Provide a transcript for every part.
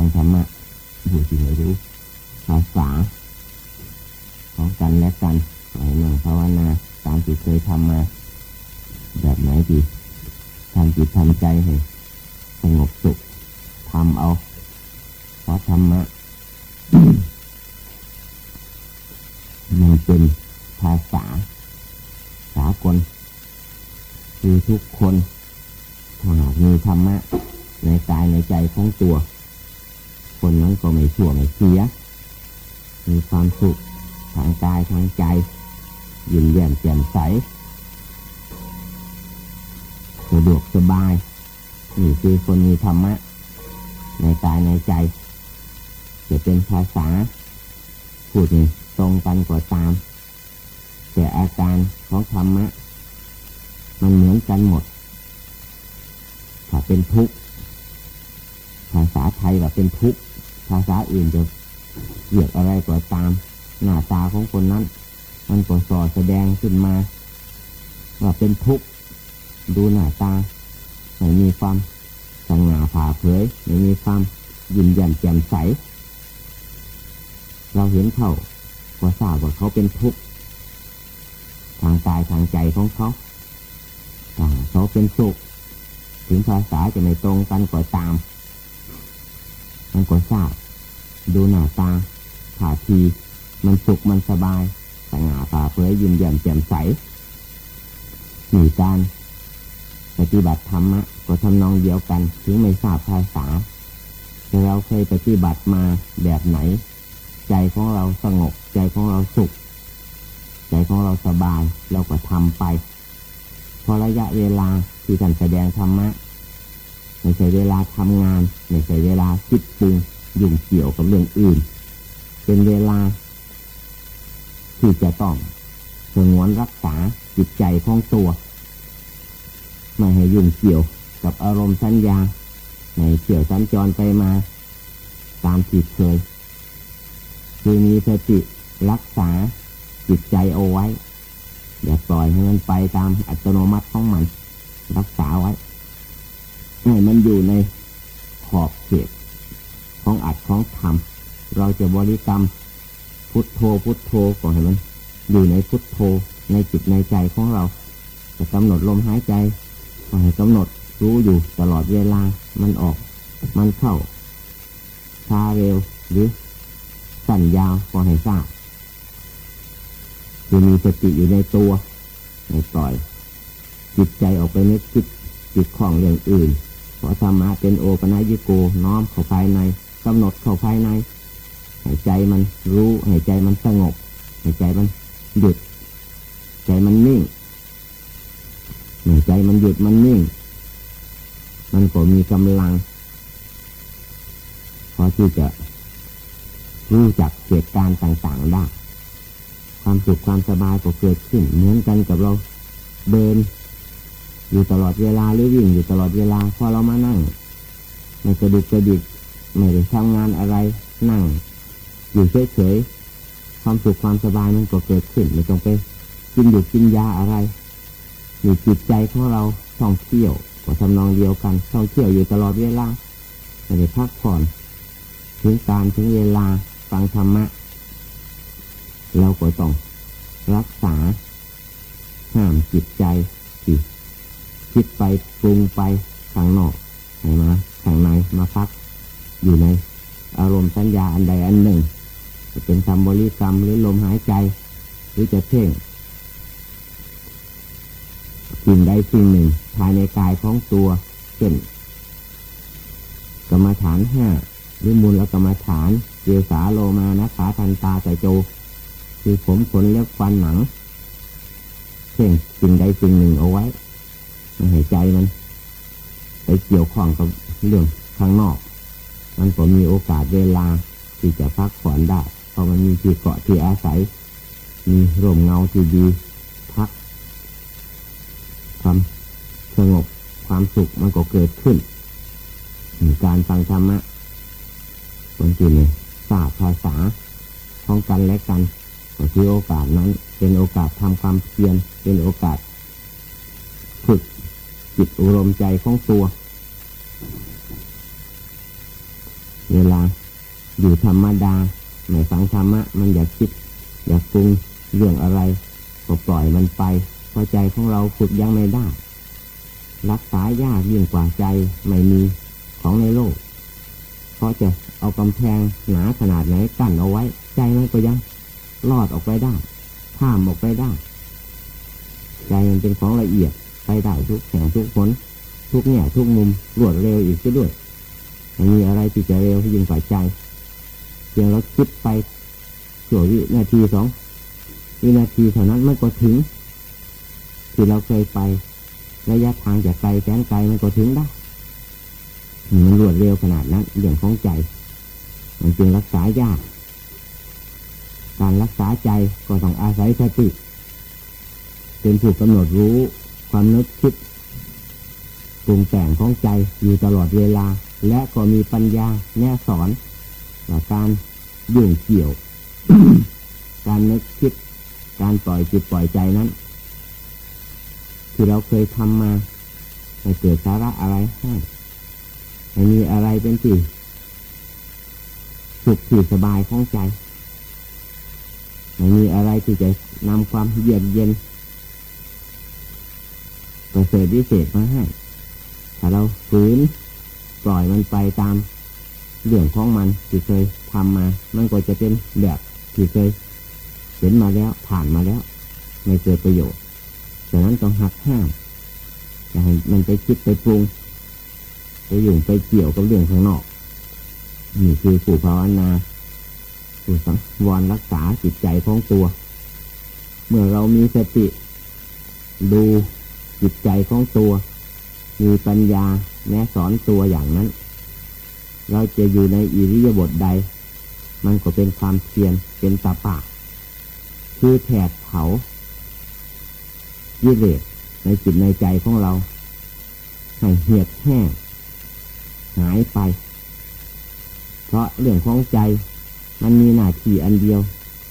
ฟังธรรมะผู้ที่ไม่รู้ภาษาของกันและกันให้นั่งภาวนาตามที่เคยทำมา แบบไหนดีทำจิตทำใจให้สงบสุขทำเอาเพราะธรรมะมันเป็นภาษา สากลคือทุกคนถ้าหากมีธรรมะในกายในใจของตัว คนนั้นก็ไม่ชั่วไม่เสีย มีความสุขทางกายทางใจ ยิ้มแย้มแจ่มใสสะดวกสบายนี่คือคนมีธรรมะ ในกายในใจ จะเป็นภาษา พูดนี่ตรงกันกว่าตาม แต่อาการของธรรมะ มันเหมือนกันหมด ถ้าเป็นทุกข์ภาษาไทยว่าเป็นทุกข์ ภาษาอื่นจะเรียกอะไรก็ตาม หน้าตาของคนนั้น มันก็สอแสดงขึ้นมาว่าเป็นทุกข์ดูหน้าตาไม่มีความสง่าผ่าเผยไม่มีความยิ้มแย้มแจ่มใส เราเห็นเขาก็ทราบว่าเขาเป็นทุกข์ทางกายทางใจของเขาถ้าเขาเป็นสุข ถึงภาษาจะไม่ตรงกันก็ตาม มันก็ทราบดูหน้าตาท่าทีมันสุขมันสบายสง่าผ่าเผยยิ้มแย้มแจ่มใสมีการปฏิบัติธรรมะก็ทำนองเดียวกันถึงไม่ทราบภาษาแต่เราเคยปฏิบัติมาแบบไหน ใจของเราสงบใจของเราสุข ใจของเราสบายเราก็ทำไป พอระยะเวลาที่ท่านแสดงธรรมะ ไม่ใช่เวลาทำงาน ไม่ใช่เวลาคิดปรุงยุ่งเกี่ยวกับเรื่องอื่น เป็นเวลา ที่จะต้องสงวนรักษาจิตใจของตัว ไม่ให้ยุ่งเกี่ยวกับอารมณ์สัญญาในเกี่ยวสัญจรไปมา ตามที่เคย คือมีสติรักษาจิตใจเอาไว้ อย่าปล่อยให้มันไปตามอัตโนมัติของมัน รักษาไว้ ให้มันอยู่ในขอบเขตของอัดของธรรม เราจะบริกรรมพุทโธพุทโธก็ให้มันอยู่ในพุทโธในจิตในใจของเรา จะกำหนดลมหายใจก็ให้กำหนดรู้อยู่ตลอดเวลามันออก มันเข้าช้าเร็วหรือสั้นยาวก็ให้ทราบจะมีสติอยู่ในตัวในปล่อย จิตใจออกไปนึกคิดจิตของเรื่องอื่น เพราะธรรมะเป็นโอปนัยิโกน้อมเข้าภายในกำหนดเข้าภายในให้ใจมันรู้ให้ใจมันสงบให้ใจมันหยุดใจมันนิ่งให้ใจมันหยุดมันนิ่ง มันก็มีกำลัง พอที่จะรู้จักเหตุการณ์ต่าง ๆ ได้ ความสุขความสบายก็เกิดขึ้นเหมือนกันกับเราเดิน อยู่ตลอดเวลาหรือวิ่งอยู่ตลอดเวลาพอเรามานั่งไม่กระดุกกระดิกไม่ได้ทำงานอะไรนั่ง อยู่เฉยๆความสุขความสบายมันก็เกิดขึ้นไม่ต้องไปกินอยู่กินยาอะไร อยู่จิตใจของเราท่องเที่ยวก็ทำนองเดียวกันท่องเที่ยวอยู่ตลอดเวลาไม่ได้พักผ่อนถึงการถึงเวลาฟังธรรมะเราก็ต้องรักษาห้ามจิตใจที่ คิดไปปรุงไปข้างนอกให้มาข้างในมาพัก อยู่ในอารมณ์สัญญาอันใดอันหนึ่ง จะเป็นคำบริกรรมหรือลมหายใจ หรือจะเพ่งสิ่งใดสิ่งหนึ่ง ภายในกายของตัวเช่นกรรมฐานห้าหรือมูลและกรรมฐานเจสาโลมานะขาทันตาใจโจ คือผมขนเล็บฟันหนังเพ่งสิ่งใดสิ่งหนึ่งเอาไว้ ให้ใจมันไปเกี่ยวข้องกับเรื่องข้างนอก มันก็มีโอกาสเวลาที่จะพักผ่อนได้เพราะมันมีที่เกาะที่อาศัย มีร่มเงาที่ดีพักความสงบความสุขมันก็เกิดขึ้นการฟังธรรมะคนที่เนี่ยทราบภาษาของกันและกันก็คือโอกาสนั้น เป็นโอกาสทำความเพียรเป็นโอกาส ฝึก จิตอารมณ์ใจของตัว เวลาอยู่ธรรมดาไม่ฟังธรรมะ มันอยากคิด อยากปรุงเรื่องอะไรก็ปล่อยมันไปพอใจของเราฝึกยังไม่ได้ รักษายากยิ่งกว่าใจไม่มีของในโลก เพราะจะเอากำแพงหนาขนาดไหนกั้นเอาไว้ ใจมันก็ยังรอดออกไปได้ ข้ามออกไปได้ ใจมันเป็นของละเอียด ไปได้ทุกแห่งทุกผลทุกเนี่ยทุกมุมรวดเร็วอีกด้วยมันมีอะไรที่จะเร็วยิ่งกว่าใจเพียงเราคิดไปชั่ววินาทีสองวินาทีเท่านั้นมันก็ถึง ที่เราเคยไประยะทางจากไกลแสนไกลมันก็ถึงได้มันรวดเร็วขนาดนั้นเรื่องของใจ มันจึงรักษายาก การรักษาใจก็ต้องอาศัยสติเป็นผู้กำหนดรู้ ความนึกคิดปรุงแต่งของใจอยู่ตลอดเวลา และก็มีปัญญาแน่สอนการยุ่งเกี่ยว การนึกคิด การปล่อยจิตปล่อยใจนั้น ที่เราเคยทำมาไม่เกิดสาระอะไรให้ไม่มีอะไรเป็นที่สุขที่สบายของใจไม่มีอะไรที่จะนำความเยือกเย็น ประเสริฐวิเศษมาให้ ถ้าเราฝืนปล่อยมันไปตามเรื่องของมันที่เคยทำมา มันก็จะเป็นแบบที่เคยเห็นมาแล้วผ่านมาแล้วไม่เกิดประโยชน์ดังนั้นต้องหักห้ามอย่าให้มันไปคิดไปปรุงไปยุ่งไปเกี่ยวกับเรื่องข้างนอกนี่คือผู้ภาวนาผู้สังวรรักษาจิตใจของตัว เมื่อเรามีสติดู จิตใจของตัว มีปัญญาแนะสอนตัวอย่างนั้น เราจะอยู่ในอิริยาบถใด มันก็เป็นความเพียรเป็นตาปากคือแผดเผายิเลสในจิตในใจของเรา ให้เหียดแห้งหายไป เพราะเรื่องของใจ มันมีหน้าที่อันเดียว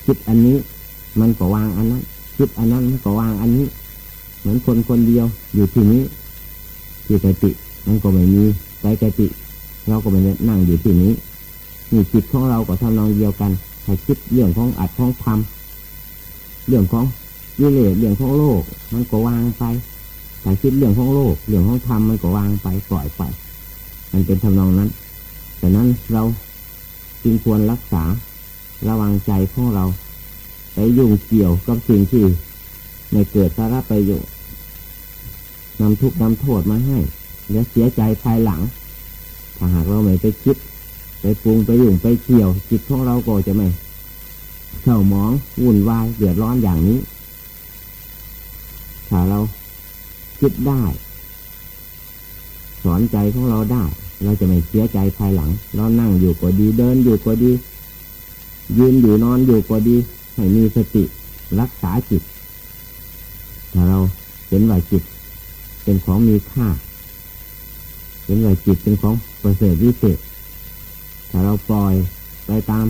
คิดอันนี้มันก็วางอันนั้น คิดอันนั้นมันก็วางอันนี้ เหมือนคนคนเดียวอยู่ที่นี้ที่กติมันก็ไม่มีใจกติ เราก็ไม่นั่งอยู่ที่นี้นี่จิตของเราก็ทำนองเดียวกันให้คิดเรื่องของอัดของทำเรื่องของยิเลสเรื่องของโลก มันก็วางไปแต่คิดเรื่องของโลก เรื่องของธรรมมันก็วางไปปล่อยไป มันเป็นทำนองนั้นแต่นั้นเราจึงควรรักษาระวังใจของเรา ไปยุ่งเกี่ยวกับสิ่งที่ ไม่เกิดสาระประโยชน์นำทุกข์นำโทษมาให้เดี๋ยวเสียใจภายหลัง ถ้าหากเราไม่ไปคิด ไปปรุงไปยุ่งไปเกี่ยวจิตของเราก็จะไม่เศร้าหมองวุ่นวายเดือดร้อนอย่างนี้ ถ้าเราคิดได้ สอนใจของเราได้ เราจะไม่เสียใจภายหลัง เรานั่งอยู่ก็ดีเดินอยู่ก็ดี ยืนอยู่นอนอยู่ก็ดี ให้มีสติรักษาจิต ถ้าเราเห็นว่าจิต เป็นของมีค่า เห็นว่าจิตเป็นของประเสริฐวิเศษ ถ้าเราปล่อยไปตาม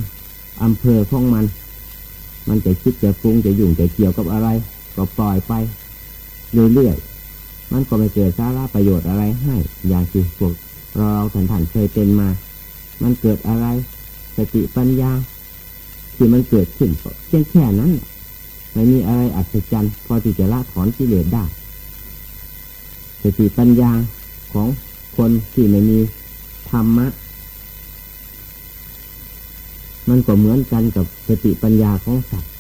อำเภอของมัน มันจะคิดจะปรุงจะยุ่งจะเกี่ยวกับอะไร ก็ปล่อยไปเรื่อยๆ มันก็ไม่เกิดสาระประโยชน์อะไรให้ อย่างที่พวกเราท่านท่านเคยเป็นมา มันเกิดอะไร สติปัญญา ที่มันเกิดขึ้นแค่แค่นั้น ไม่มีอะไรอัศจรรย์พอที่จะละถอนกิเลสได้สติปัญญาของคนที่ไม่มีธรรมะ มันก็เหมือนกันกับสติปัญญาของสัตว์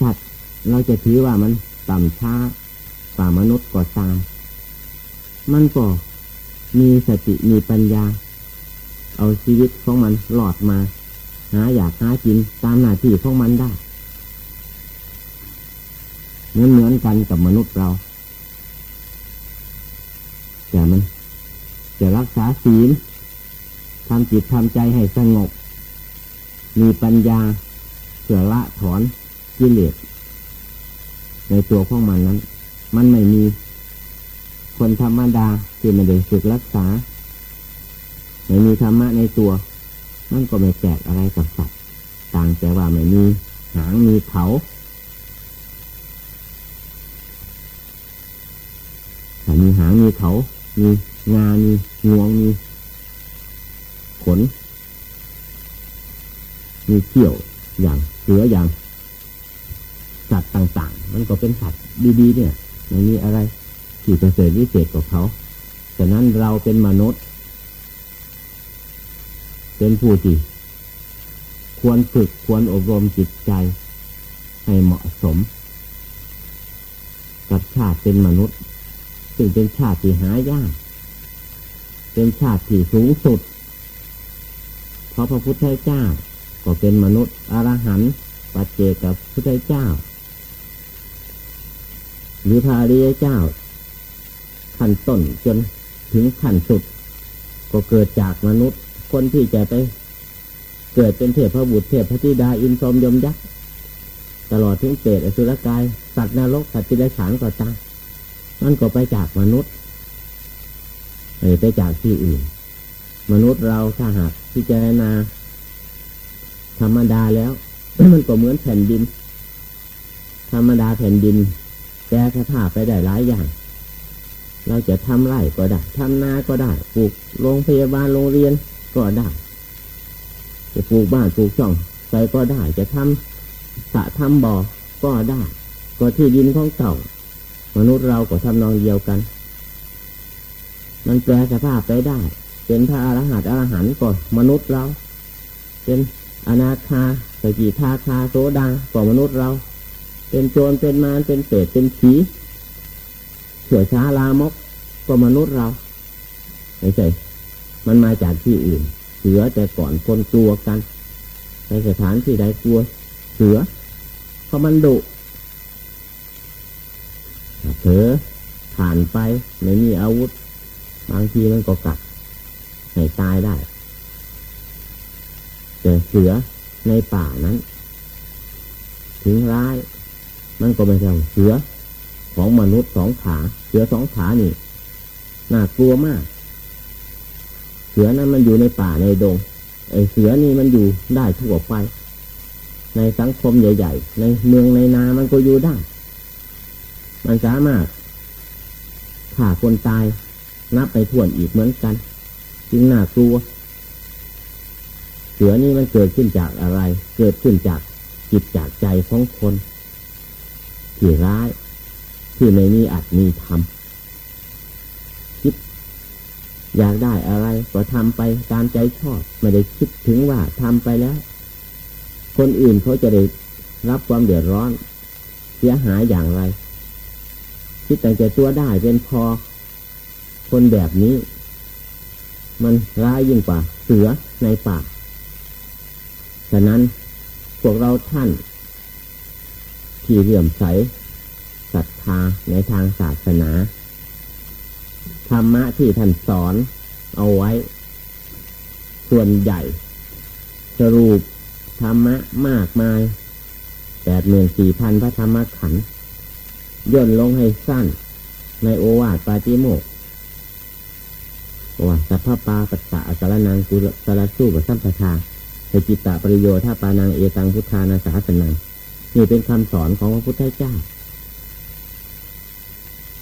สัตว์เราจะถือว่ามันต่ำช้ากว่ามนุษย์ก็ตาม มันก็มีสติมีปัญญา เอาชีวิตของมันหลอดมา หาอยากหากินตามหน้าที่ของมันได้ มือนเหมือนกันกับมนุษย์เรา แต่มันจะรักษาศีลทำจิตทำใจให้สงบ มีปัญญาเสื่อละถอนกิเลสในตัวของมันนั้น มันไม่มีคนธรรมดาที่ไม่ได้ฝึกรักษา ไม่มีธรรมะในตัว มันก็ไม่แตกอะไรกับสัตว์ ต่างแต่ว่าไม่มีหางมีเขา มีหางมีเขา มีงา มีงวง มีขน มีเขี้ยวอย่างเสืออย่างสัตว์ต่าง ๆ มันก็เป็นสัตว์ดีๆเนี่ยไม่มีอะไรที่ประเสริฐวิเศษกว่าเขาฉะนั้นเราเป็นมนุษย์ เป็นผู้ที่ควรฝึกควรอบรมจิตใจ ให้เหมาะสม กับชาติเป็นมนุษย์ ซึ่งเป็นชาติที่หายาก เป็นชาติที่สูงสุด เพราะพระพุทธเจ้า ก็เป็นมนุษย์อรหันต์ปัจเจกับพระพุทธเจ้า หรือพระอริยเจ้าขั้นต้นจนถึงขั้นสุด ก็เกิดจากมนุษย์ คนที่จะไปเกิดเป็นเทพพระบุตรเทพพระธิดาอินทรมยมยักษ์ตลอดถึงเปรตอสุรกาย สัตว์นรกสัตว์ที่ได้ฉานก็ตาม นั่นก็ไปจากมนุษย์ไปจากที่อื่น มนุษย์เราถ้าหากพิจารณา ธรรมดาแล้ว มันก็เหมือนแผ่นดิน ธรรมดาแผ่นดินแปรสภาพไปได้หลายอย่าง เราจะทำไร่ก็ได้ทำนาก็ได้ปลูกโรงพยาบาลโรงเรียนก็ได้จะปลูกบ้านปลูกช่องใส่ก็ได้จะทำสระทำบ่อก็ได้ ก็ที่ดินของเก่า มนุษย์เราก็ทำนองเดียวกัน มันแปลสภาพไปได้ เป็นพระอรหันต์อรหันต์ก็มนุษย์เรา เป็นอนาคาสกิทาคาโสดาก็มนุษย์เรา เป็นโจรเป็นมารเป็นเศษเป็นผีเสือช้าลามกก็มนุษย์เราไม่ใช่มันมาจากที่อื่น เสือแต่ก่อนคนกลัวกัน ในสถานที่ใดกลัว เสือเพราะมันดุ เถอผ่านไปไม่มีอาวุธ บางทีมันก็กัดให้ตายได้แต่เสือในป่านั้น ถึงร้าย มันก็ไม่ใช่เสือของมนุษย์สองขาเสือสองขานี่น่ากลัวมาก เสือนั้นมันอยู่ในป่าในดงไอเสือนี่มันอยู่ได้ทั่วไป ในสังคมใหญ่ ๆ ในเมืองในนามันก็อยู่ได้ มันสามารถฆ่าคนตายนับไปถ่วนอีกเหมือนกัน จึงน่ากลัว เสือนี่มันเกิดขึ้นจากอะไร เกิดขึ้นจากจิตจากใจของคนที่ร้ายที่ไม่มีอัตมีธรรมคิด อยากได้อะไรก็ทำไปตามใจชอบ ไม่ได้คิดถึงว่าทำไปแล้ว คนอื่นเขาจะได้รับความเดือดร้อน เสียหายอย่างไร คิดแต่ใจตัวได้เป็นพอ คนแบบนี้ มันร้ายยิ่งกว่าเสือในป่าฉะนั้นพวกเราท่าน ที่เลื่อมใสศรัทธาในทางศาสนา ธรรมะที่ท่านสอนเอาไว้ ส่วนใหญ่ สรุปธรรมะมากมายแปดหมื่นสี่พันพระธรรมขันธ์ ย่นลงให้สั้น ในโอวาทปาติโมกว่าสัพพปาปัสสะสารนังกุสารสู้กับสัมปทาสจิตตปริโยธาปานังเอตังพุทธานาสาสนังนี่เป็นคำสอนของพระพุทธเจ้า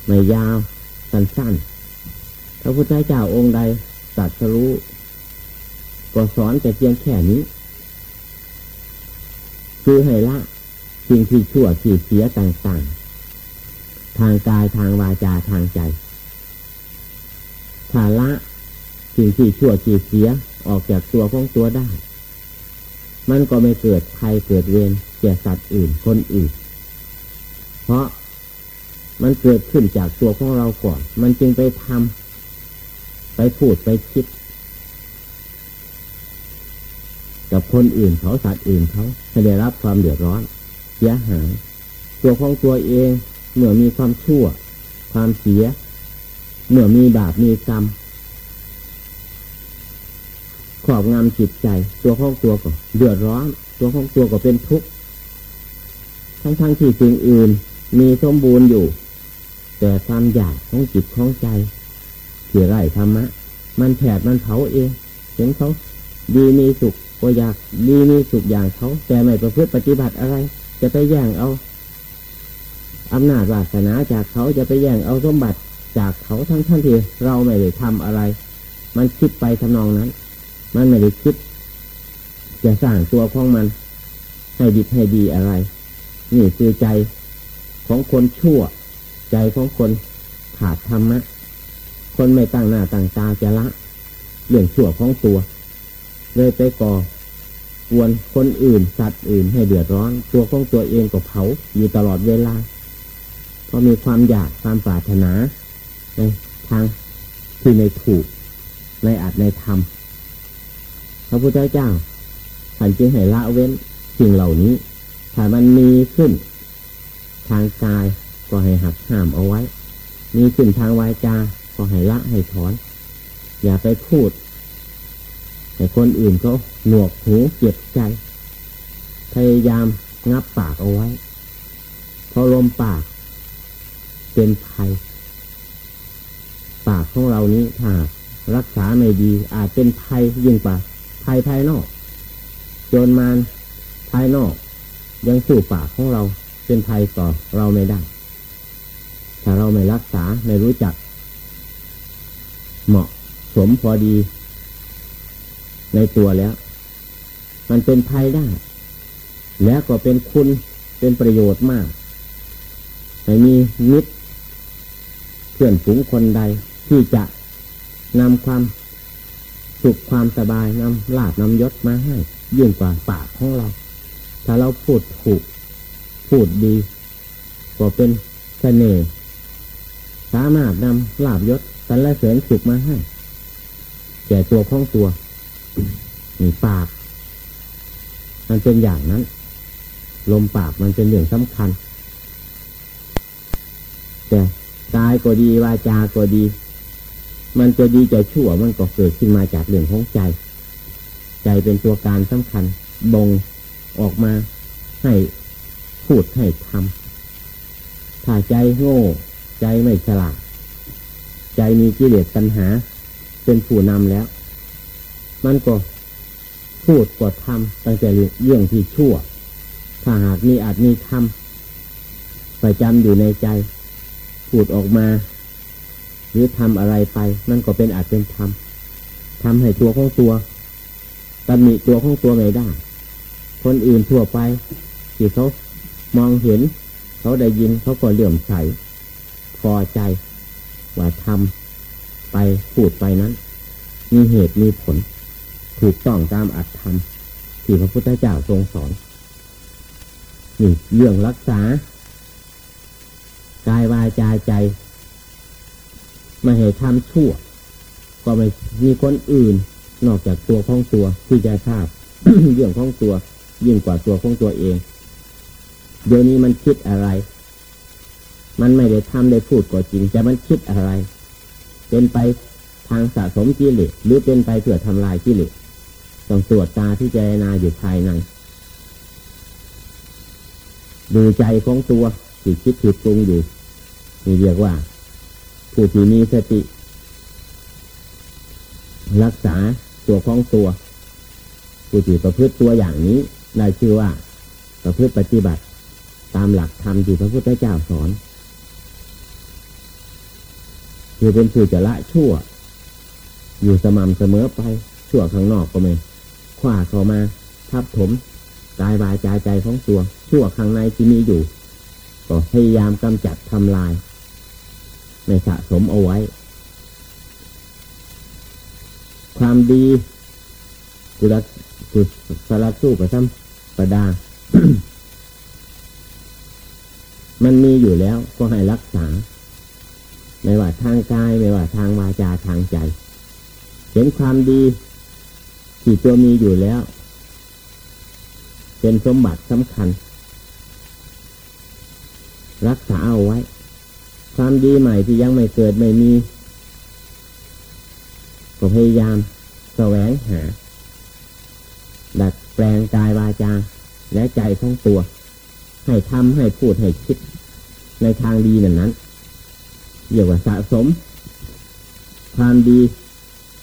ไม่ยาว สั้นๆ พระพุทธเจ้าองค์ใดตัดสรู้ก็สอนแต่เพียงแค่นี้ คือให้ละสิ่งที่ชั่วที่เสียต่างๆ ทางกายทางวาจาทางใจถ้าละสิ่งที่ชั่วที่เสียออกจากตัวของตัวได้ มันก็ไม่เกิดภัยเกิดเวรแก่สัตว์อื่นคนอื่น เพราะมันเกิดขึ้นจากตัวของเราก่อน มันจึงไปทำไปพูดไปคิด กับคนอื่นเขาสัตว์อื่นเขาให้ได้รับความเดือดร้อนเสียหายตัวของตัวเอง เมื่อมีความชั่ว ความเสีย เมื่อมีบาปมีกรรมครอบงำจิตใจ ตัวของตัวก็เดือดร้อน ตัวของตัวก็เป็นทุกข์ทั้งๆทที่สิ่งอื่น มีสมบูรณ์อยู่ แต่ความอยากของจิตของใจที่ไร้ธรรมะ มันแผดมันเผาเอง เห็นเขาดีมีสุขก็อยากดีมีสุขอย่างเขา แต่ไม่ประพฤติปฏิบัติอะไร จะไปแย่งเอา อำนาจวาสนาจากเขาจะไปแย่งเอาสมบัติจากเขาทั้งท่านที่เราไม่ได้ทำอะไร มันคิดไปทำนองนั้น มันไม่ได้คิด จะสร้างตัวของมัน ให้ดีให้ดีอะไร นี่คือใจของคนชั่ว ใจของคนขาดธรรมะ คนไม่ตั้งหน้าตั้งตาจะละเรื่องชั่วของตัว เลยไปก่อวนคนอื่นสัตว์อื่นให้เดือดร้อน ตัวของตัวเองก็เผาอยู่ตลอดเวลา เพราะมีความอยากความปรารถนา ในทางที่ในถูกในอาจในธรรมพระพุทธเจ้าท่านจึงให้ละเว้นสิ่งเหล่านี้ถ้ามันมีขึ้น ทางกายก็ให้หักห้ามเอาไว้ มีขึ้นทางวาจาก็ให้ละให้ถอน อย่าไปพูดให้คนอื่นเขาหนวกหูเจ็บใจ พยายามงับปากเอาไว้เพราะลมปาก เป็นภัยปากของเรานี้ถ้ารักษาไม่ดี อาจเป็นภัยยิ่งกว่าภัยภายนอก จนมานภายนอก ยังสู้ปากของเราเป็นภัยต่อเราไม่ได้ ถ้าเราไม่รักษาไม่รู้จัก เหมาะสมพอดี ในตัวแล้ว มันเป็นภัยได้ แล้วก็เป็นคุณเป็นประโยชน์มากไม่มีมิตร เพื่อนฝูงคนใดที่จะนำความสุขความสบายนำลาบนำยศมาให้ยิ่งกว่าปากของเรา ถ้าเราพูดถูก พูดดี ก็เป็นเสน่ห์สามารถนำลาบยศสรรเสริญสุขมาให้แก่ตัวของตัวนี่ปาก มันเป็นอย่างนั้น ลมปากมันเป็นเรื่องสำคัญแต่ กายก็ดีวาจาก็ดี มันจะดีจะชั่วมันก็เกิดขึ้นมาจากเรื่องของใจ ใจเป็นตัวการสำคัญบ่งออกมาให้พูดให้ทำถ้าใจโง่ ใจไม่ฉลาด ใจมีกิเลสตัณหา เป็นผู้นำแล้ว มันก็พูดก็ทำตั้งแต่เรื่องที่ชั่ว ถ้าหากมีอาจมีทำประจำอยู่ในใจ พูดออกมา หรือทำอะไรไปมันก็เป็นอาจเป็นทำทำให้ตัวของตัวตำหนิตัวของตัวไม่ได้ คนอื่นทั่วไปที่เขามองเห็น เขาได้ยินเขาก็เลื่อมใสพอใจว่าทำไปพูดไปนั้น มีเหตุมีผล ถูกต้องตามอัตธรรมที่พระพุทธเจ้าทรงสอนนี่เรื่องรักษา กายวายใจใจไม่ให้ทำชั่ว ก็ไม่มีคนอื่น นอกจากตัวของตัวที่จะทราบเรื่องของตัว ยิ่งกว่าตัวของตัวเอง เดี๋ยวนี้มันคิดอะไร มันไม่ได้ทำได้พูดก็จริง แต่มันคิดอะไร เป็นไปทางสะสมกิเลสหรือเป็นไปเพื่อทำลายกิเลสต้องตรวจตาที่เจรนาอยู่ภายในดูใจของตัว ที่คิดผิดปรุงอยู่นี่เรียกว่า ผู้ที่มีสติ รักษาตัวของตัว ผู้ที่ประพฤติตัวอย่างนี้ได้ชื่อว่า ประพฤติปฏิบัติ ตามหลักธรรมที่พระพุทธเจ้าสอนคือเป็นผู้จะละชั่ว อยู่สม่ำเสมอไป ชั่วข้างนอกก็ไม่คว้าเข้ามาทับถมกายวายใจใจของตัว ชั่วข้างในที่มีอยู่ ก็พยายามกำจัดทำลาย ไม่สะสมเอาไว้ ความดีกุลกุสารสู้กับซ้ำประดา มันมีอยู่แล้วก็ให้รักษา ไม่ว่าทางกาย ไม่ว่าทางวาจาทางใจ เห็นความดีที่ตัวมีอยู่แล้ว เป็นสมบัติสำคัญ รักษาเอาไว้ ความดีใหม่ที่ยังไม่เกิดไม่มีก็พยายามแสวงหา ดัดแปลงกายวาจา และใจของตัว ให้ทำให้พูดให้คิด ในทางดีนั้นนั้นเรียกว่าสะสม ความดี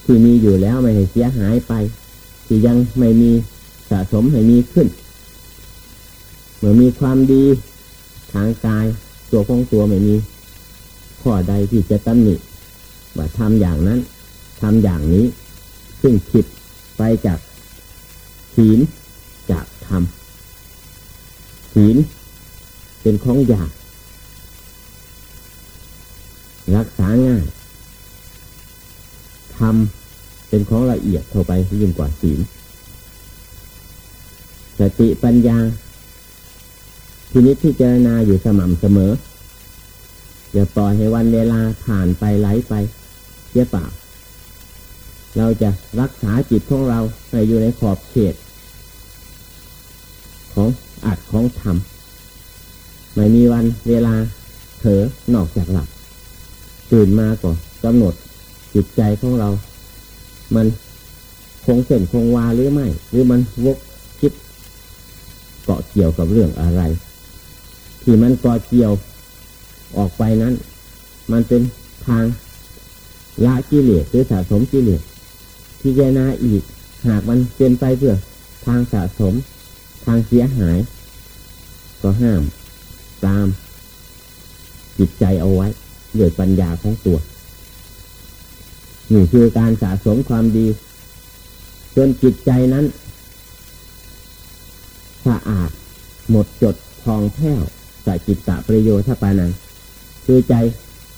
ที่มีอยู่แล้วไม่ให้เสียหายไป ที่ยังไม่มีสะสมให้มีขึ้น เมื่อมีความดี ทางกายตัวของตัวไม่มีข้อใดที่จะตำหนิว่าทำอย่างนั้นทำอย่างนี้ ซึ่งผิดไปจากศีลจากธรรมศีลเป็นของยากรักษาง่ายธรรมเป็นของละเอียดเข้าไปยิ่งกว่าศีลสติปัญญา ทีนี้ที่เจรณาอยู่สม่ำเสมอ อย่าปล่อยให้วันเวลาผ่านไปไหลไปเสียเปล่า เราจะรักษาจิตของเราให้อยู่ในขอบเขต ของอัดของธรรมไม่มีวันเวลาเถอนอกจากหลับตื่นมาก่อนกำหนดจิตใจของเรา มันคงเส้นคงวาหรือไม่ หรือมันวกคิดเกาะเกี่ยวกับเรื่องอะไร ที่มันกาะเกี่ยวออกไปนั้น มันเป็นทางละกิเลสหรือสะสมกิเลสที่เจนาอีกหากมันเป็นไปเพื่อทางสะสม ทางเสียหาย ก็ห้าม ตาม จิตใจเอาไว้ด้วยปัญญาของตัวนี่คือการสะสมความดี จนจิตใจนั้น สะอาด หมดจดทองแผ้ว สัจิตตะประโยชน์ปานังคือใจ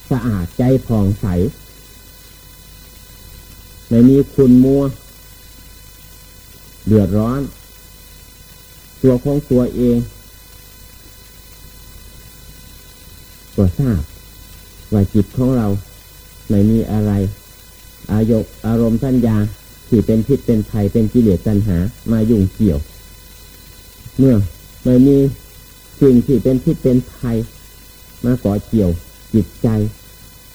สะอาดใจผ่องใสไม่มีคุณมัวเดือดร้อน ตัวของตัวเองก็ทราบว่าจิตของเราไม่มีอะไร อายกอารมณ์สัญญาที่เป็นพิษเป็นภัยเป็นกิเลสตัณหามายุ่งเกี่ยว เมื่อไม่มี สิ่งที่เป็นพิษเป็นภัยมาก่อเกี่ยวจิตใจ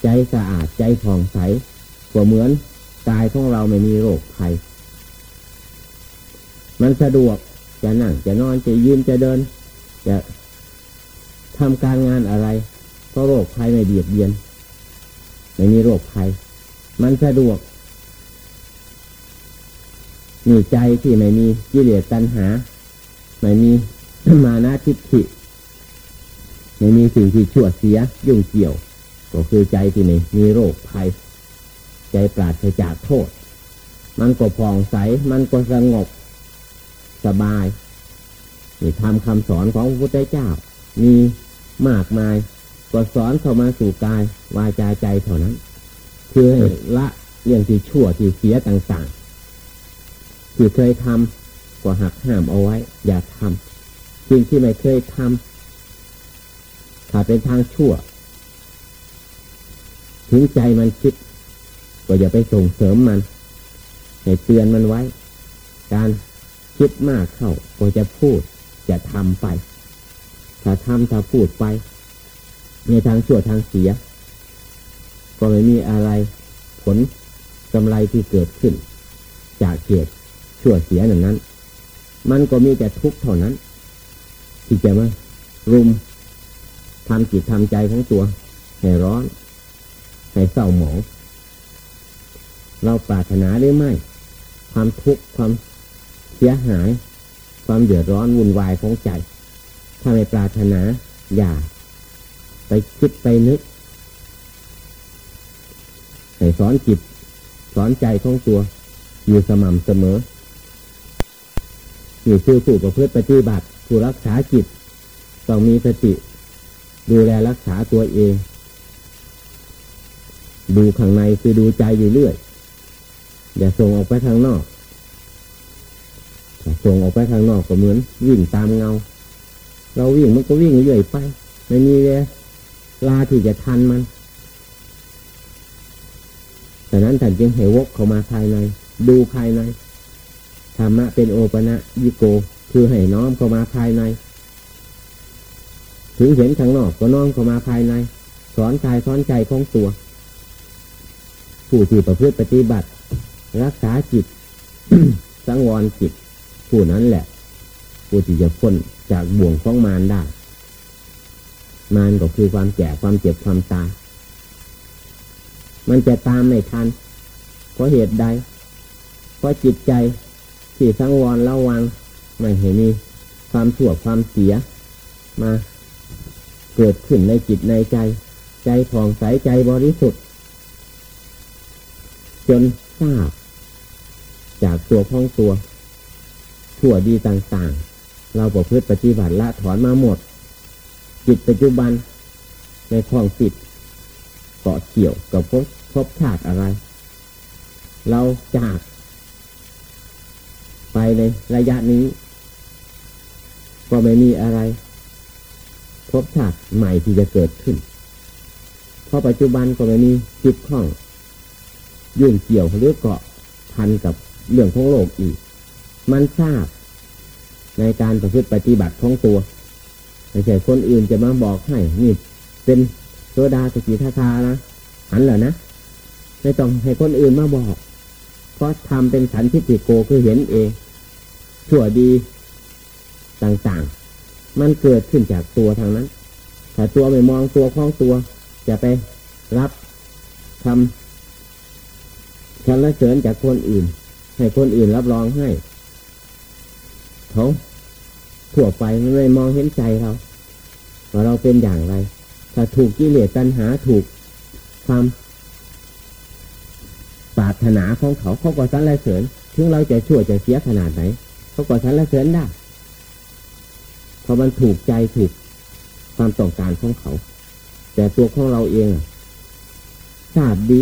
ใจสะอาดใจผ่องใสกว่าเหมือนกายของเราไม่มีโรคภัย มันสะดวกจะนั่งจะนอนจะยืนจะเดิน จะทำการงานอะไรเพราะโรคภัยไม่เบียดเบียนไม่มีโรคภัย มันสะดวกมีใจที่ไม่มีกิเลสตัณหา ไม่มี มานาทิฏฐิไม่มีสิ่งที่ชั่วเสียยุ่งเกี่ยว ก็คือใจที่ไม่มีโรคภัย ใจปราศจากโทษ มันก็ผ่องใส มันก็สงบสบายนี่ทำคำสอนของพระพุทธเจ้า มีมากมาย ก็สอนเข้ามาสู่กาย วาจาใจเท่านั้น คือละเรื่องที่ชั่วที่เสียต่างๆ ที่เคยทำก็หักห้ามเอาไว้ อย่าทำ สิ่งที่ไม่เคยทำถ้าเป็นทางชั่ว ถึงใจมันคิด ก็อย่าไปส่งเสริมมันให้เตือนมันไว้ การคิดมากเข้าก็จะพูดจะทำไป ถ้าทำถ้าพูดไป ในทางชั่วทางเสีย ก็ไม่มีอะไรผลกำไรที่เกิดขึ้น จากเกียรติชั่วเสียนั้นนั้น มันก็มีแต่ทุกข์เท่านั้น ที่จะมารุมทำจิตทำใจของตัว ให้ร้อน ให้เศร้าหมอง เราปรารถนาหรือไม่ ความทุกข์ความเสียหาย ความเดือดร้อนวุ่นวายของใจ ถ้าไม่ปรารถนาอย่า ไปคิดไปนึกให้สอนจิต สอนใจของตัว อยู่สม่ำเสมอ อยู่คือผู้ประพฤติปฏิบัติ ผู้รักษาจิตต้องมีสติ ดูแลรักษาตัวเอง ดูข้างในคือดูใจอยู่เรื่อย อย่าส่งออกไปทางนอกส่งออกไปทางนอกก็เหมือน วิ่งตามเงา เราวิ่งมันก็วิ่งเรื่อยไปไม่มีเลยลาที่จะทันมันแต่นั้นท่านจึงเหวกเข้ามาภายใน ดูภายในธรรมะเป็นโอปะนะยิโก คือให้น้อมเข้ามาภายใน ถึงเห็นข้างนอกก็น้อมเข้ามาภายใน สอนกายสอนใจของตัว ผู้ที่ประพฤติปฏิบัติ รักษาจิต สังวรจิต ผู้นั้นแหละ ผู้ที่จะพ้นจากบ่วงของมารได้ มานก็คือความแก่ความเจ็บความตายมันจะตามไม่ทัน เพราะเหตุใด เพราะจิตใจที่สังวรระวัง ไม่เห็นมีความชั่วความเสีย มาเกิดขึ้นในจิตในใจ ใจผ่องใสใจบริสุทธิ์จนทราบจากตัวของตัวชั่วดีต่างๆ เราประพฤติปฏิบัติละถอนมาหมด จิตปัจจุบันในคลองจิตเกาะเกี่ยวกับพบพบชาติอะไร เราจาก ไปในระยะนี้ ก็ไม่มีอะไรพบชาติใหม่ที่จะเกิดขึ้น เพราะปัจจุบันก็ไม่มีจิตข้องยื่นเกี่ยวหรือเกาะพันกับเรื่องของโลกอีก มันทราบในการประพฤติปฏิบัติของตัวไม่ใช่คนอื่นจะมาบอกให้นี่เป็นโซดาสกิทาคานะหันเหรอนะไม่ต้องให้คนอื่นมาบอก เพราะทำเป็นสันทิฏฐิโกคือเห็นเองชั่วดี ต่างๆ มันเกิดขึ้นจากตัวทางนั้น ถ้าตัวไม่มองตัวคล้องตัว จะไปรับทำฉันละเสริญจากคนอื่น ให้คนอื่นรับรองให้เขาทั่วไปมันไม่มองเห็นใจเราว่าเราเป็นอย่างไร ถ้าถูกกิเลสตัณหาถูกความปรารถนาของเขาเขาก็สรรเสริญถึงเราจะชั่วจะเสียขนาดไหนเขาก็สรรเสริญได้ ราะมันถูกใจถูกความต้องการของเขา แต่ตัวของเราเองทราบดี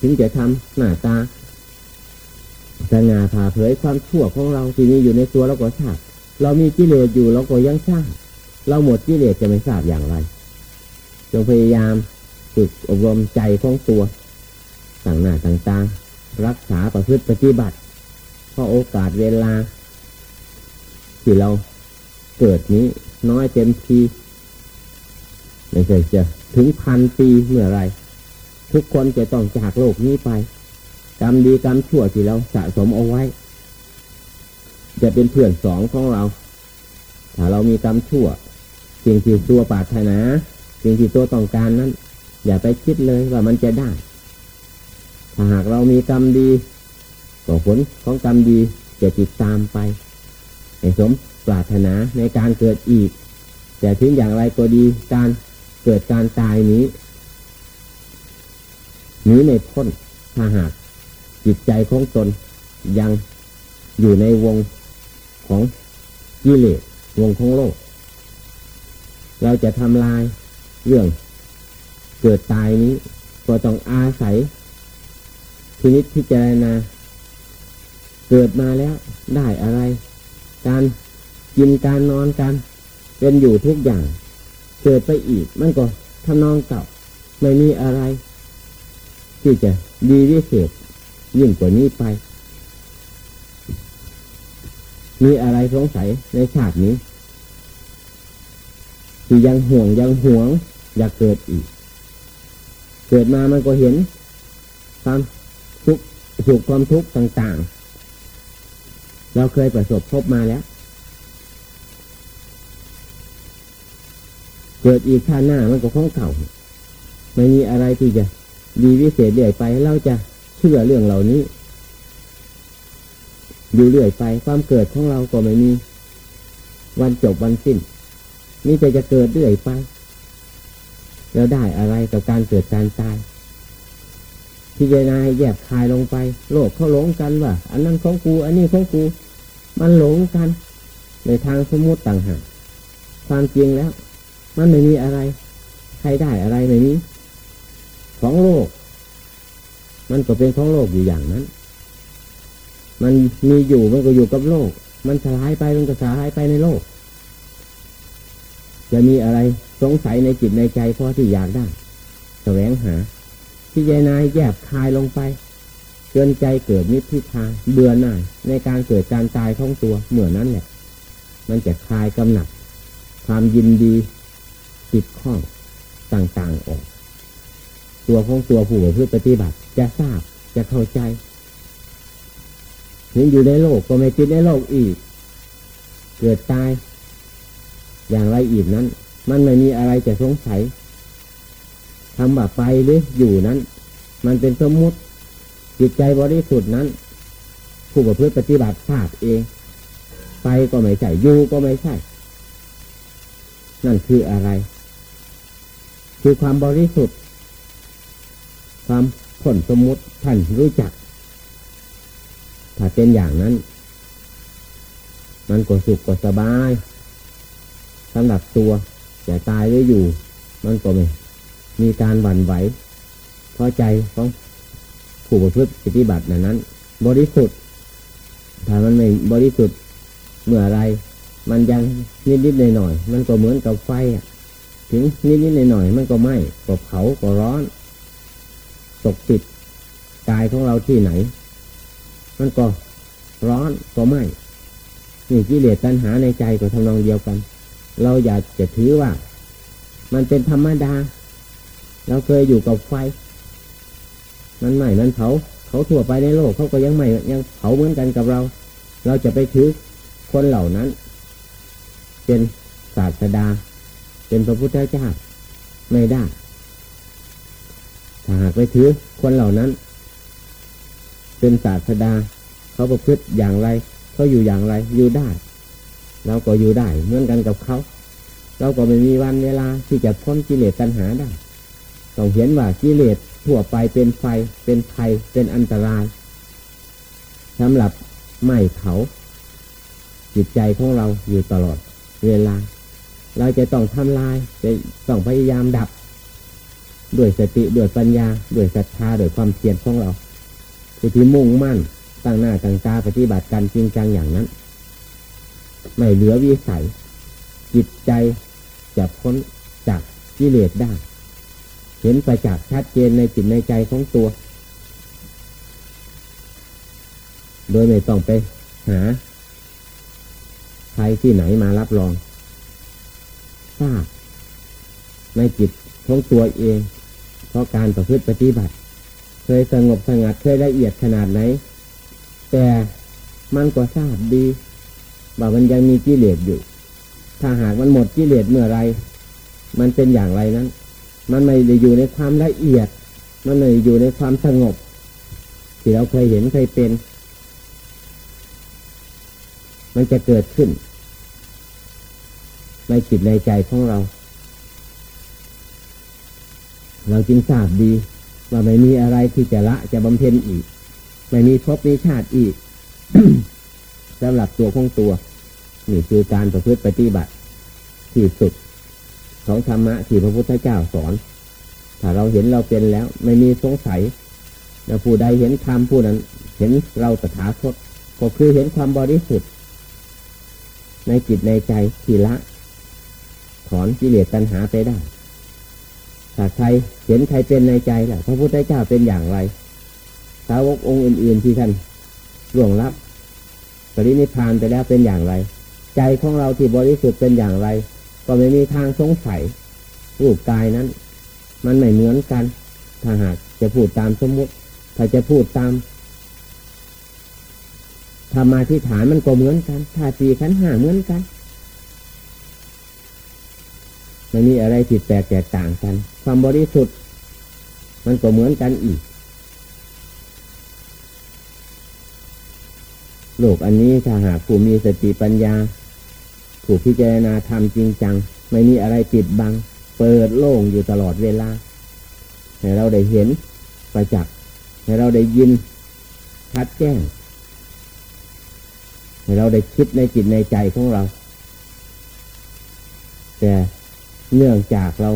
ถึงจะทำหน้าตาสง่าผ่าเผยความชั่วของเราที่มีอยู่ในตัวเราก็ทราบเรามีกิเลสอยู่เราก็ยังทราบเราหมดกิเลสจะไม่ทราบอย่างไรจงพยายามฝึกอบรมใจของตัวต่างหน้าต่างๆรักษาประพฤติปฏิบัติเพราะโอกาสเวลา ที่เรา เกิดนี้น้อยเต็มทีไม่ใช่จะถึงพันปีเมื่อไร ทุกคนจะต้องจากโลกนี้ไป กรรมดีกรรมชั่วที่เราสะสมเอาไว้ จะเป็นเพื่อนสองของเรา ถ้าเรามีกรรมชั่วสิ่งที่ตัวปรารถนาสิ่งที่ตัวต้องการนั้น อย่าไปคิดเลยว่ามันจะได้ ถ้าหากเรามีกรรมดีก็ผลของกรรมดีจะติดตามไปให้สม ปรารถนาในการเกิดอีก แต่ถึงอย่างไรก็ดีการเกิดการตายนี้นี้ในพ้นถ้าหากจิตใจของตนยังอยู่ในวงของกิเลสวงของโลก เราจะทำลายเรื่องเกิดตายนี้ ก็ต้องอาศัยพินิจพิจารณาเกิดมาแล้วได้อะไร การ กินการนอนการเป็นอยู่ทุกอย่างเกิดไปอีก มันก็ทำนองเก่าไม่มีอะไร ที่จะดีวิเศษยิ่งกว่านี้ไป มีอะไรสงสัยในชาตินี้ ที่ยังห่วงยังห่วง อยากเกิดอีก เกิดมามันก็เห็นความทุกข์สุขความทุกข์ต่าง ๆ เราเคยประสบพบมาแล้ว เกิดอีกชาติหน้ามันก็ของเก่าไม่มีอะไรที่จะดีวิเศษเรื่อยไปเราจะเชื่อเรื่องเหล่านี้ อยู่เรื่อยไปความเกิดของเราก็ไม่มี วันจบวันสิ้นนี่จะจะเกิดเรื่อยไป แล้วได้อะไรกับการเกิดการตายพิจารณาแยกคายลงไป โลกเขาหลงกันว่า อันนั้นของกู อันนี้ของกู มันหลงกัน ในทางสมมติต่างหากความจริงแล้ว มันไม่มีอะไร ใครได้อะไรไม่มีของโลก มันก็เป็นของโลกอยู่อย่างนั้น มันมีอยู่มันก็อยู่กับโลก มันสลายไปมันก็สลายไปในโลก จะมีอะไรสงสัยในจิตในใจเพราะที่อยากได้แสวงหาพิจารณายแยบคายลงไปเกินใจเกิดนิพพิทาเบื่อหน่ายในการเกิดการตายของตัวเหมือนนั้นแหละ มันจะคลายกำหนักความยินดี ติดข้องต่างๆออก ตัวของตัวผู้เพื่อปฏิบัติ จะทราบจะเข้าใจถึงอยู่ในโลกก็ไม่ติดในโลกอีก เกิดตาย อย่างไรอีกนั้น มันไม่มีอะไรจะสงสัยคำว่าไปหรืออยู่นั้น มันเป็นสมมุติจิตใจบริสุทธิ์นั้น ผู้ประพฤติปฏิบัติทราบเอง ไปก็ไม่ใช่อยู่ก็ไม่ใช่ นั่นคืออะไร คือความบริสุทธิ์ ความผลสมมุติท่านรู้จัก ถ้าเป็นอย่างนั้น มันก็สุขก็สบายสำหรับตัวแต่ตายหรืออยู่ มันก็ไม่มีการหวั่นไหวเพราะใจของผู้ประพฤติปฏิบัตินั้น บริสุทธิ์ถ้ามันไม่บริสุทธิ์เมื่อไร มันยังนิดนิดหน่อยหน่อยมันก็เหมือนกับไฟ ถึงนิดนิดหน่อยหน่อยมันก็ไหม้ก็เผาก็ร้อน ตกติดกายของเราที่ไหน มันก็ร้อนก็ไหม้นี่กิเลสตัณหาในใจก็ทำนองเดียวกัน เราอยากจะถือว่า มันเป็นธรรมดา เราเคยอยู่กับไฟ มันไหม้มันเผาเขาทั่วไปในโลกเขาก็ยังไหม่ยังเผาเหมือนกันกับเรา เราจะไปถือคนเหล่านั้น เป็นศาสดา เป็นพระพุทธเจ้าไม่ได้ ถ้าหากไปถือคนเหล่านั้น เป็นศาสดา เขาประพฤติอย่างไร เขาอยู่อย่างไร อยู่ได้ เราก็อยู่ได้ เหมือนกันกับเขา เราก็ไม่มีวันเวลาที่จะพ้นกิเลสตัณหาได้ ต้องเห็นว่ากิเลสทั่วไปเป็นไฟ เป็นภัย เป็นอันตรายสำหรับไม่เผาจิตใจของเราอยู่ตลอด เวลา เราจะต้องทำลาย จะต้องพยายามดับ ด้วยสติด้วยปัญญา ด้วยศรัทธาด้วยความเพียรของเราผู้ที่มุ่งมั่นตั้งหน้าตั้งตาปฏิบัติการจริงจังอย่างนั้น ไม่เหลือวิสัย จิตใจจะพ้นจากกิเลสได้ เห็นไปจากษ์ชัดเจนในจิตในใจของตัว โดยไม่ต้องไปหาใครที่ไหนมารับรอง ทราบ ในจิตของตัวเอง เพราะการประพฤติปฏิบัติ เคยสงบสงัดเคยละเอียดขนาดไหน แต่มันก็ทราบดี ว่ามันยังมีกิเลสอยู่ ถ้าหากมันหมดกิเลสเมื่อไร มันเป็นอย่างไรนั้น มันไม่ได้อยู่ในความละเอียด มันไม่ได้อยู่ในความสงบ ที่เราเคยเห็นเคยเป็น มันจะเกิดขึ้น ในจิตในใจของเรา เราจึงทราบดีว่าไม่มีอะไรที่จะละจะบำเพ็ญอีก ไม่มีภพมีชาติอีกสำหรับตัวของตัว นี่คือการประพฤติปฏิบัติ ที่สุดของธรรมะที่พระพุทธเจ้าสอน ถ้าเราเห็นเราเป็นแล้ว ไม่มีสงสัยแล้วผู้ใดเห็นธรรมผู้นั้น เห็นเราตถาคตก็คือเห็นความบริสุทธิ์ในจิตในใจที่ละ ถอนกิเลสตัณหาไปได้ถ้าใครเห็นใครเป็นในใจล่ะพระพุทธเจ้าเป็นอย่างไร สาวกองค์อื่น ๆที่ท่านล่วงลับปรินิพพานไปแล้วเป็นอย่างไร ใจของเราที่บริสุทธิ์เป็นอย่างไร ก็ไม่มีทางสงสัยรูปกายนั้น มันไม่เหมือนกัน ถ้าหากจะพูดตามสมมติ ถ้าจะพูดตามธรรมาทิฏฐานมันก็เหมือนกันถ้าสี่ขันห้าเหมือนกัน ไม่มีอะไรผิดแปลกแตกต่างกัน ความบริสุทธิ์ มันก็เหมือนกันอีก โลกอันนี้ถ้าหากผู้มีสติปัญญา ผู้พิจารณาธรรมจริงจัง ไม่มีอะไรปิดบัง เปิดโล่งอยู่ตลอดเวลา ให้เราได้เห็นประจักษ์ให้เราได้ยินชัดแจ้งให้เราได้คิดในจิตในใจของเรา แต่ เนื่องจากเรา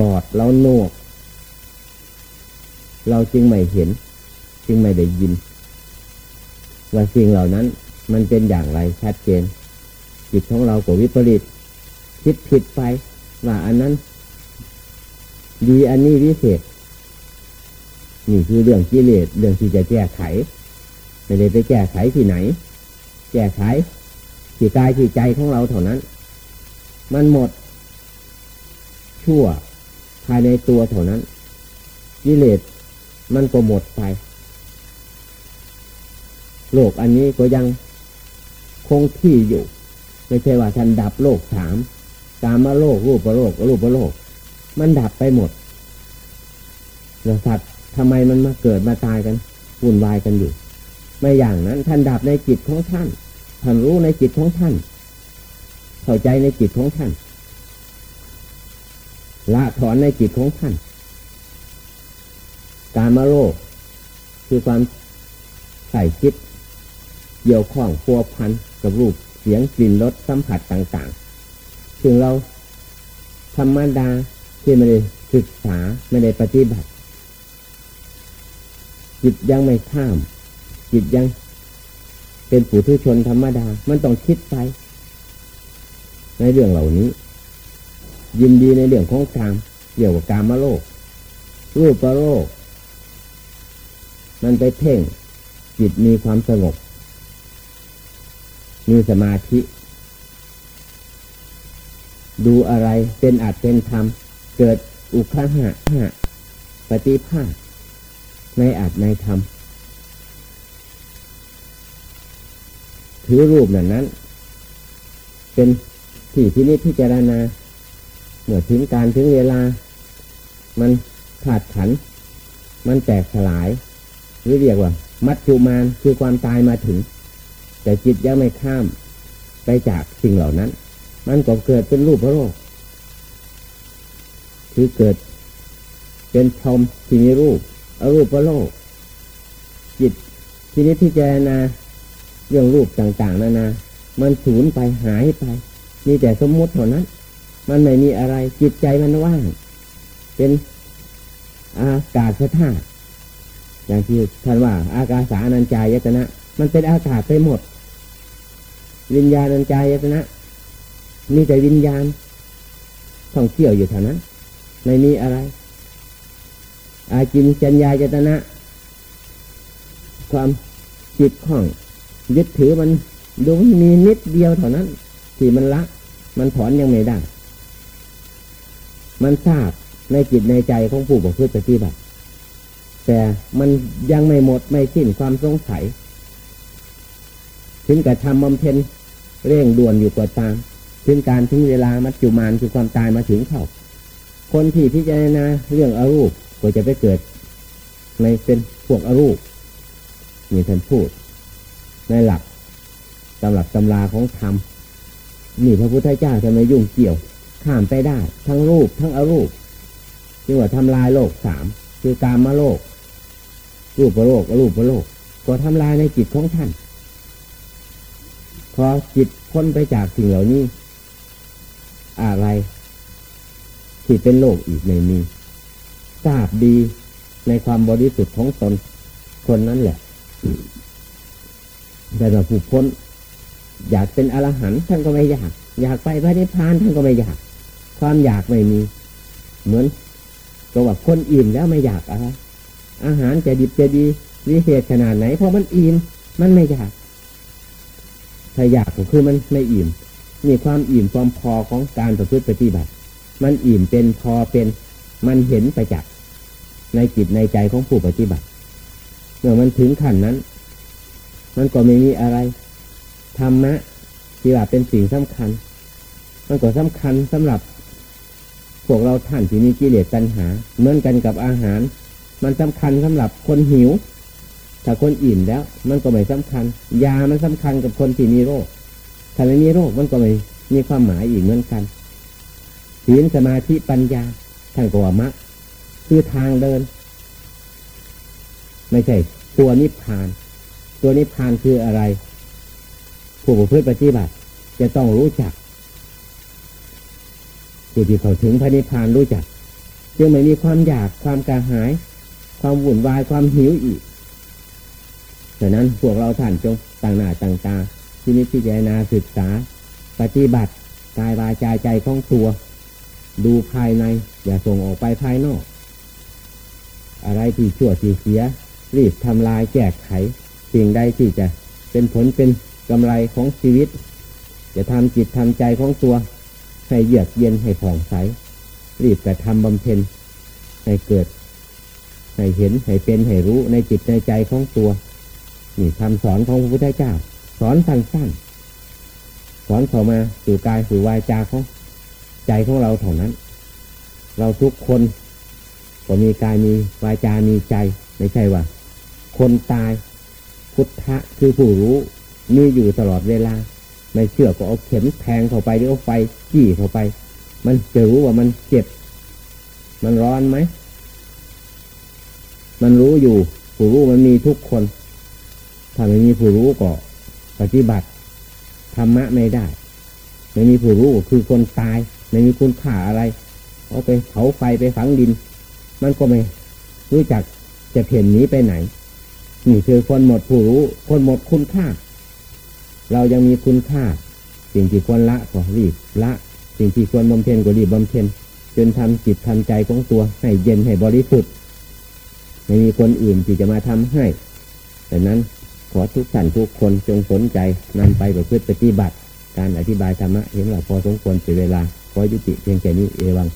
บอดเราโนก เราจึงไม่เห็น จึงไม่ได้ยิน ว่าสิ่งเหล่านั้น มันเป็นอย่างไรชัดเจน จิตของเราก็วิปริตคิดผิดไป ว่าอันนั้น ดีอันนี้วิเศษนี่คือเรื่องกิเลสเรื่องที่จะแก้ไขไม่ได้ไปแก้ไขที่ไหน แก้ไขที่กายที่ใจของเราเท่านั้น มันหมด ชั่วภายในตัวเท่านั้นกิเลสมันก็หมดไป โลกอันนี้ก็ยังคงที่อยู่ ไม่ใช่ว่าท่านดับโลกสามตามมาโลกรูปโลกรูปโลก มันดับไปหมดแล้วสัตว์ทำไมมันมาเกิดมาตายกันวุ่นวายกันอยู่ ไม่อย่างนั้นท่านดับในจิตของท่านท่านรู้ในจิตของท่าน เข้าใจในจิตของท่านละถอนในจิตของท่าน การมาโลกคือความใส่คิดเกี่ยวข้องพัวพันกับรูปเสียงกลิ่นรสสัมผัสต่างๆ ซึ่งเราธรรมดาที่ไม่ได้ศึกษาไม่ได้ปฏิบัติ จิตยังไม่ข้าม จิตยังเป็นผู้ทุชนธรรมดา มันต้องคิดไป ในเรื่องเหล่านี้ ยินดีในเรื่องของกามเกี่ยวกับกามโลก รูปะโลก มันไปเพ่งจิตมีความสงบ มีสมาธิ ดูอะไรเป็นอาจเป็นธรรม เกิดอุคหะหะปฏิภาคในอาจในธรรมถือรูปนั้นนั้น เป็น ที่ที่นี้พิจารณาเมื่อถึงการถึงเวลา มันขาดขัน มันแตกสลาย หรือเรียกว่า มัจจุมานคือความตายมาถึง แต่จิตยังไม่ข้ามไปจากสิ่งเหล่านั้น มันก็เกิดเป็นรูปพระโลกคือเกิดเป็นพรมที่มีรูปอรูปพระโลก จิตทีนี้พิจารณาเรื่องรูปต่าง ๆ นานา มันสูญไปหายไป มีแต่สมมุติเท่านั้น มันไม่มีอะไร จิตใจมันว่าง เป็นอากาศธาตุอย่างที่ท่านว่า อากาสานัญจายตนะ มันเป็นอากาศไปหมด วิญญาณัญจายตนะ มีแต่วิญญาณท่องเที่ยวอยู่เท่านั้นไม่มีอะไร อาจินจัญญายตนะ ความจิตของยึดถือมันดูมีนิดเดียวเท่านั้น ที่มันละ มันถอนยังไม่ได้ มันทราบในจิตในใจของผู้บอกเพื่อปฏิบัติ แต่มันยังไม่หมดไม่สิ้นความสงสัย ถึงกับทำบำเพ็ญเร่งด่วนอยู่กว่าตาม ถึงการถึงเวลามัจจุมานคือความตายมาถึงเขาคนที่พิจารณาเรื่องอรูปก็จะไปเกิด ในเป็นพวกอรูปมีท่านพูด ในหลักตำหลักตำราของธรรม นี่พระพุทธเจ้าจะไม่ยุ่งเกี่ยว ข้ามไปได้ ทั้งรูปทั้งอรูปจึงว่าทำลายโลกสามคือการมาโลก รูปประโลกอรูปประโลก ก็ทำลายในจิตของท่าน พอจิตพ้นไปจากสิ่งเหล่านี้ อะไร ที่เป็นโลกอีกไม่มีทราบดีในความบริสุทธิ์ของตนคนนั้นแหละแต่เราผู้พ้น อยากเป็นอรหันต์ท่านก็ไม่อยาก อยากไปพระนิพพานท่านก็ไม่อยาก ความอยากไม่มี เหมือนตัวว่าคนอิ่มแล้วไม่อยากอะไรอาหารจะดิบจะดีวิเศษขนาดไหนเพราะมันอิ่มมันไม่อยากถ้าอยากก็คือมันไม่อิ่มมีความอิ่มความพอของการประพฤติปฏิบัติ มันอิ่มเป็นพอเป็นมันเห็นไปจากในจิตในใจของผู้ปฏิบัติ เมื่อมันถึงขั้นนั้น มันก็ไม่มีอะไร ธรรมะที่ว่าเป็นสิ่งสำคัญ มันก็สำคัญสำหรับ พวกเราท่านที่มีกิเลสตัณหา เหมือนกันกับอาหาร มันสำคัญสำหรับคนหิว ถ้าคนอิ่มแล้ว มันก็ไม่สำคัญ ยามันสำคัญกับคนที่มีโรคถ้าไม่มีโรคมันก็ไม่มีความหมายอีกเหมือนกันศีลสมาธิปัญญาท่านก็ว่ามรรคคือทางเดิน ไม่ใช่ ตัวนิพพาน ตัวนิพพานคืออะไร ผู้ประพฤติปฏิบัติ จะต้องรู้จักผู้ที่เขาถึงพระนิพพานรู้จัก จึงไม่มีความอยากความกระหาย ความวุ่นวายความหิวอีกดังนั้นพวกเราท่านจงต่างหน้าต่างตาที่นี้พิจารณาศึกษา ปฏิบัติกายวาจาใจของตัว ดูภายใน อย่าส่งออกไปภายนอก อะไรที่ชั่วที่เสีย รีบทำลายแก้ไข สิ่งใดที่จะเป็นผลเป็น กำไรของชีวิต จะทำจิตทำใจของตัว ให้เยือกเย็นให้ผ่องใส รีบแต่ทำบำเพ็ญให้เกิด ให้เห็นให้เป็นให้รู้ในจิตในใจของตัว นี่คำสอนของพระพุทธเจ้า สอนสั้นๆสอนเข้ามาสู่กายสู่วายจาของใจของเราเท่านั้น เราทุกคนก็มีกายมีวายจามีใจ ไม่ใช่ว่า คนตายพุทธะคือผู้รู้ มีอยู่ตลอดเวลา ไม่เชื่อก็เอาเข็มแทงเข้าไปหรือเอาไฟจี้เข้าไป มันจะรู้ว่ามันเจ็บ มันร้อนไหม มันรู้อยู่ ผู้รู้มันมีทุกคน ถ้าไม่มีผู้รู้ก็ปฏิบัติธรรมะไม่ได้ไม่มีผู้รู้คือคนตายไม่มีคุณค่าอะไร เอาไปเผาไฟไปฝังดิน มันก็ไม่รู้จักจะเพ่นหนีไปไหนนี่คือคนหมดผู้รู้ คนหมดคุณค่า เรายังมีคุณค่า สิ่งที่ควรละก็รีบละ สิ่งที่ควรบำเพ็ญก็รีบบำเพ็ญจนทำจิตทำใจของตัวให้เย็นให้บริสุทธิ์ไม่มีคนอื่นที่จะมาทำให้ดังนั้นขอทุกท่านทุกคนจงสนใจนำไปประพฤติปฏิบัติ การอธิบายธรรมะเห็นว่าพอสมควรเสียเวลาขอยุติเพียงแค่นี้เอวัง